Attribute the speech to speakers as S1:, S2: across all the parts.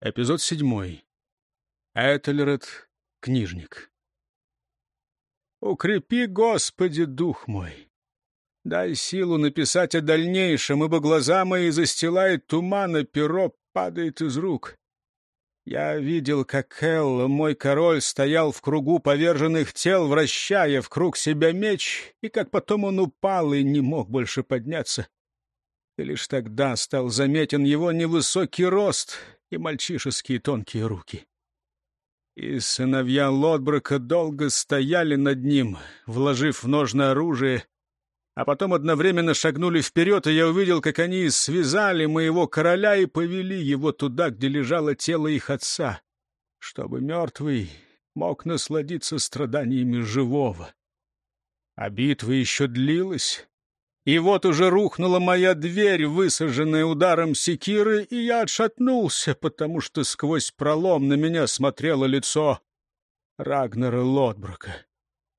S1: Эпизод седьмой. Этельред, книжник. «Укрепи, Господи, дух мой! Дай силу написать о дальнейшем, ибо глаза мои застилает туман, а перо падает из рук. Я видел, как Элла, мой король, стоял в кругу поверженных тел, вращая в круг себя меч, и как потом он упал и не мог больше подняться. И лишь тогда стал заметен его невысокий рост — и мальчишеские тонкие руки. И сыновья Лотброка долго стояли над ним, вложив в ножное оружие, а потом одновременно шагнули вперед, и я увидел, как они связали моего короля и повели его туда, где лежало тело их отца, чтобы мертвый мог насладиться страданиями живого. А битва еще длилась, и вот уже рухнула моя дверь, высаженная ударом секиры, и я отшатнулся, потому что сквозь пролом на меня смотрело лицо Рагнера Лотброка.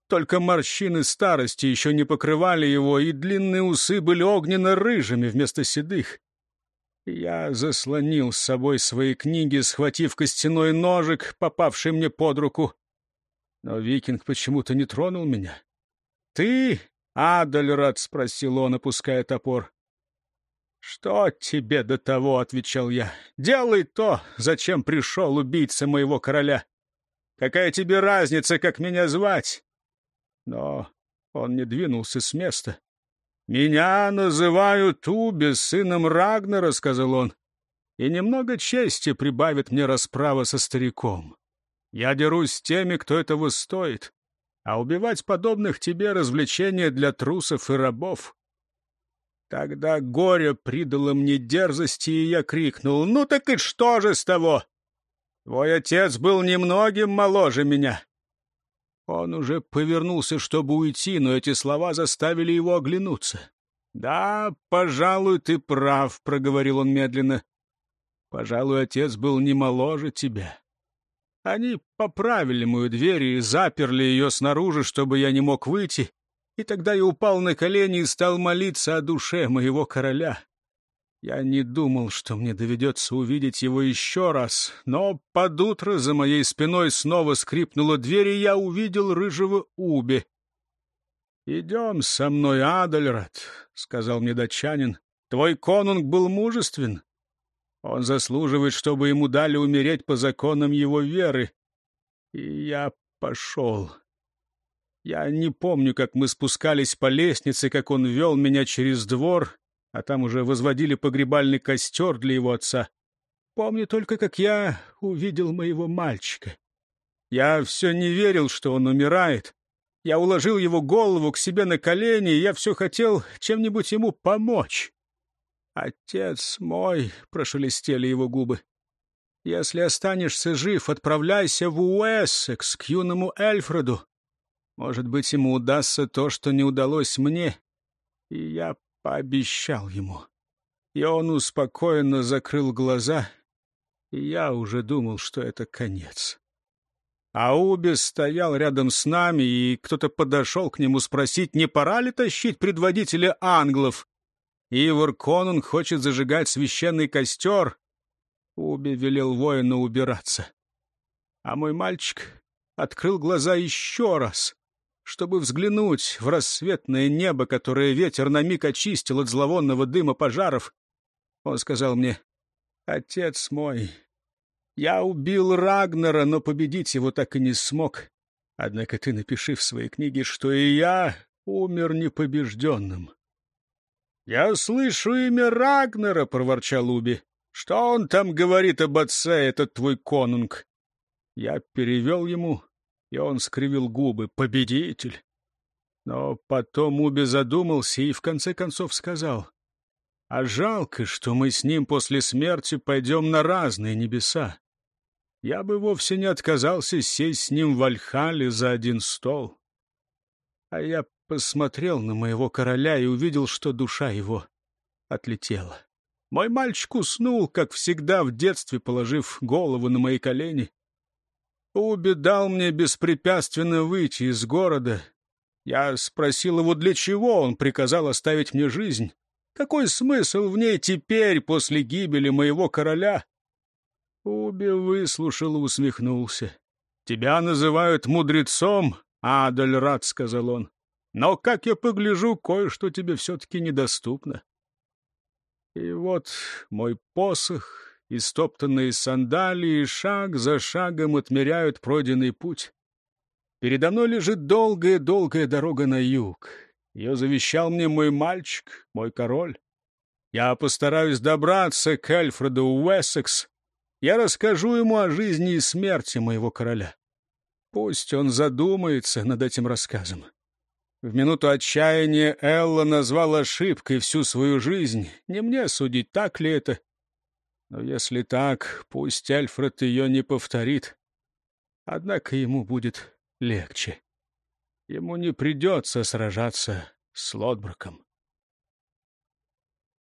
S1: Только морщины старости еще не покрывали его, и длинные усы были огненно-рыжими вместо седых. Я заслонил с собой свои книги, схватив костяной ножик, попавший мне под руку. Но викинг почему-то не тронул меня. «Ты «Адальрат?» — спросил он, опуская топор. «Что тебе до того?» — отвечал я. «Делай то, зачем пришел убийца моего короля. Какая тебе разница, как меня звать?» Но он не двинулся с места. «Меня называют Уби, сыном Рагнера», — сказал он. «И немного чести прибавит мне расправа со стариком. Я дерусь с теми, кто этого стоит а убивать подобных тебе развлечения для трусов и рабов. Тогда горе придало мне дерзости, и я крикнул, «Ну так и что же с того? Твой отец был немногим моложе меня». Он уже повернулся, чтобы уйти, но эти слова заставили его оглянуться. «Да, пожалуй, ты прав», — проговорил он медленно. «Пожалуй, отец был не моложе тебя. Они поправили мою дверь и заперли ее снаружи, чтобы я не мог выйти, и тогда я упал на колени и стал молиться о душе моего короля. Я не думал, что мне доведется увидеть его еще раз, но под утро за моей спиной снова скрипнула дверь, и я увидел рыжего Уби. «Идем со мной, Адальрат», — сказал мне датчанин. «Твой конунг был мужествен, он заслуживает, чтобы ему дали умереть по законам его веры. И я пошел. Я не помню, как мы спускались по лестнице, как он вел меня через двор, а там уже возводили погребальный костер для его отца. Помню только, как я увидел моего мальчика. Я все не верил, что он умирает. Я уложил его голову к себе на колени, и я все хотел чем-нибудь ему помочь. «Отец мой!» — прошелестели его губы. «Если останешься жив, отправляйся в Уэссекс к юному Эльфреду. Может быть, ему удастся то, что не удалось мне». И я пообещал ему. И он успокоенно закрыл глаза, и я уже думал, что это конец. А Убис стоял рядом с нами, и кто-то подошел к нему спросить, не пора ли тащить предводителя англов. Ивар Конунг хочет зажигать священный костер. Уби велел воину убираться. А мой мальчик открыл глаза еще раз, чтобы взглянуть в рассветное небо, которое ветер на миг очистил от зловонного дыма пожаров. Он сказал мне, «Отец мой, я убил Рагнера, но победить его так и не смог. Однако ты напиши в своей книге, что и я умер непобежденным». «Я слышу имя Рагнера», — проворчал Уби. «Что он там говорит об отце, этот твой конунг?» Я перевел ему, и он скривил губы. «Победитель!» Но потом Уби задумался и в конце концов сказал. «А жалко, что мы с ним после смерти пойдем на разные небеса. Я бы вовсе не отказался сесть с ним в Альхале за один стол». А я посмотрел на моего короля и увидел, что душа его отлетела. Мой мальчик уснул, как всегда в детстве, положив голову на мои колени. Уби дал мне беспрепятственно выйти из города. Я спросил его, для чего он приказал оставить мне жизнь. Какой смысл в ней теперь, после гибели моего короля? Уби выслушал и усмехнулся. «Тебя называют мудрецом, Адальрат», — сказал он. «Но, как я погляжу, кое-что тебе все-таки недоступно». И вот мой посох, истоптанные сандалии, шаг за шагом отмеряют пройденный путь. Передо мной лежит долгая-долгая дорога на юг. Ее завещал мне мой мальчик, мой король. Я постараюсь добраться к Эльфреду Уэссекс. Я расскажу ему о жизни и смерти моего короля. Пусть он задумается над этим рассказом. В минуту отчаяния Элла назвала ошибкой всю свою жизнь. Не мне судить, так ли это. Но если так, пусть Эльфред ее не повторит. Однако ему будет легче. Ему не придется сражаться с Лотброком.